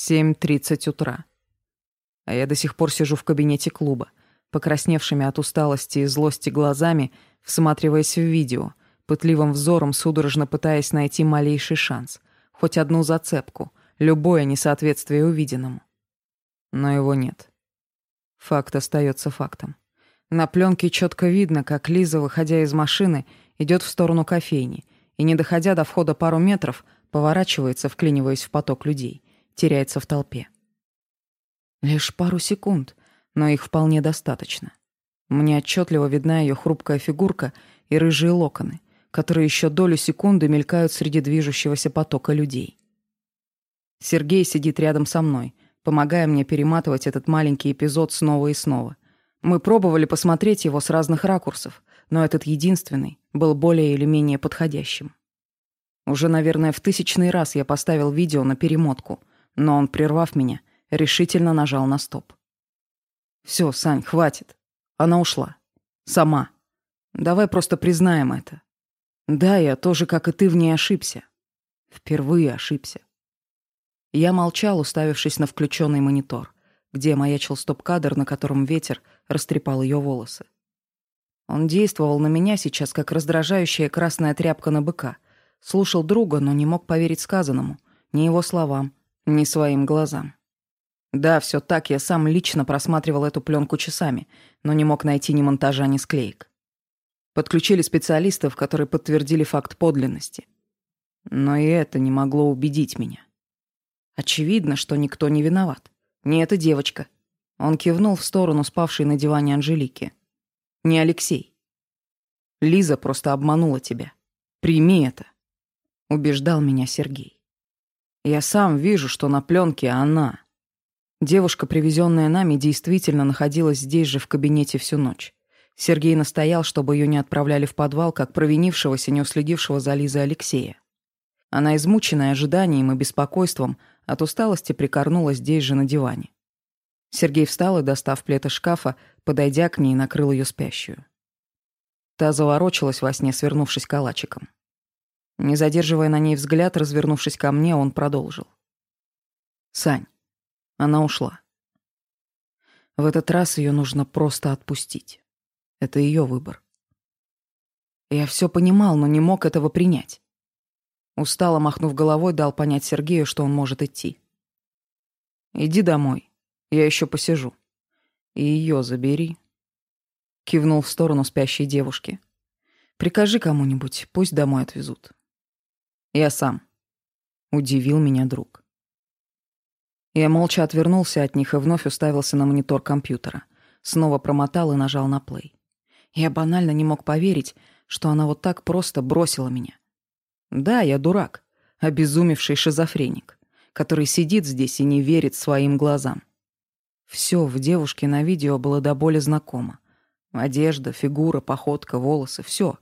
7.30 утра. А я до сих пор сижу в кабинете клуба, покрасневшими от усталости и злости глазами, всматриваясь в видео, пытливым взором судорожно пытаясь найти малейший шанс, хоть одну зацепку, любое несоответствие увиденному. Но его нет. Факт остается фактом. На пленке четко видно, как Лиза, выходя из машины, идет в сторону кофейни и, не доходя до входа пару метров, поворачивается, вклиниваясь в поток людей — теряется в толпе. Лишь пару секунд, но их вполне достаточно. Мне отчетливо видна ее хрупкая фигурка и рыжие локоны, которые еще долю секунды мелькают среди движущегося потока людей. Сергей сидит рядом со мной, помогая мне перематывать этот маленький эпизод снова и снова. Мы пробовали посмотреть его с разных ракурсов, но этот единственный был более или менее подходящим. Уже, наверное, в тысячный раз я поставил видео на перемотку — но он, прервав меня, решительно нажал на стоп. «Все, Сань, хватит. Она ушла. Сама. Давай просто признаем это. Да, я тоже, как и ты, в ней ошибся. Впервые ошибся». Я молчал, уставившись на включенный монитор, где маячил стоп-кадр, на котором ветер растрепал ее волосы. Он действовал на меня сейчас, как раздражающая красная тряпка на быка. Слушал друга, но не мог поверить сказанному, ни его словам, не своим глазам. Да, все так, я сам лично просматривал эту пленку часами, но не мог найти ни монтажа, ни склеек. Подключили специалистов, которые подтвердили факт подлинности. Но и это не могло убедить меня. Очевидно, что никто не виноват. Не эта девочка. Он кивнул в сторону спавшей на диване Анжелики. Не Алексей. Лиза просто обманула тебя. Прими это, убеждал меня Сергей. Я сам вижу, что на пленке она. Девушка, привезенная нами, действительно находилась здесь же в кабинете всю ночь. Сергей настоял, чтобы ее не отправляли в подвал, как провинившегося, не уследившего за Лизой Алексея. Она, измученная ожиданием и беспокойством, от усталости прикорнулась здесь же на диване. Сергей встал и, достав плед из шкафа, подойдя к ней, накрыл ее спящую. Та заворочилась во сне, свернувшись калачиком. Не задерживая на ней взгляд, развернувшись ко мне, он продолжил. «Сань, она ушла. В этот раз ее нужно просто отпустить. Это ее выбор». Я все понимал, но не мог этого принять. Устало махнув головой, дал понять Сергею, что он может идти. «Иди домой, я еще посижу. И ее забери», — кивнул в сторону спящей девушки. «Прикажи кому-нибудь, пусть домой отвезут». Я сам. Удивил меня друг. Я молча отвернулся от них и вновь уставился на монитор компьютера. Снова промотал и нажал на плей. Я банально не мог поверить, что она вот так просто бросила меня. Да, я дурак, обезумевший шизофреник, который сидит здесь и не верит своим глазам. Все в девушке на видео было до боли знакомо. Одежда, фигура, походка, волосы — все.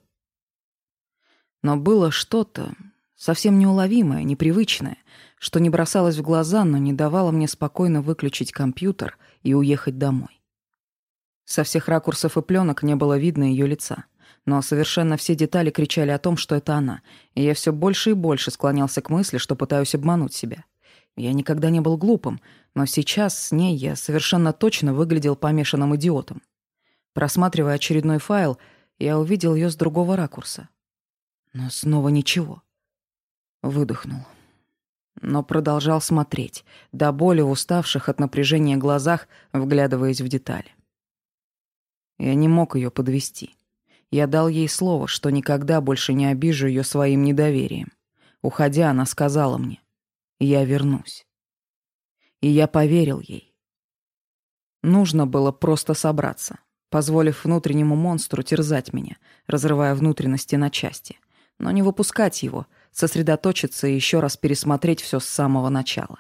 Но было что-то, совсем неуловимое, непривычное, что не бросалось в глаза, но не давало мне спокойно выключить компьютер и уехать домой. Со всех ракурсов и пленок не было видно ее лица, но совершенно все детали кричали о том, что это она, и я все больше и больше склонялся к мысли, что пытаюсь обмануть себя. Я никогда не был глупым, но сейчас с ней я совершенно точно выглядел помешанным идиотом. Просматривая очередной файл, я увидел ее с другого ракурса. Но снова ничего. Выдохнул. Но продолжал смотреть, до боли уставших от напряжения глазах, вглядываясь в детали. Я не мог ее подвести. Я дал ей слово, что никогда больше не обижу ее своим недоверием. Уходя, она сказала мне, «Я вернусь». И я поверил ей. Нужно было просто собраться, позволив внутреннему монстру терзать меня, разрывая внутренности на части, но не выпускать его — сосредоточиться и еще раз пересмотреть все с самого начала.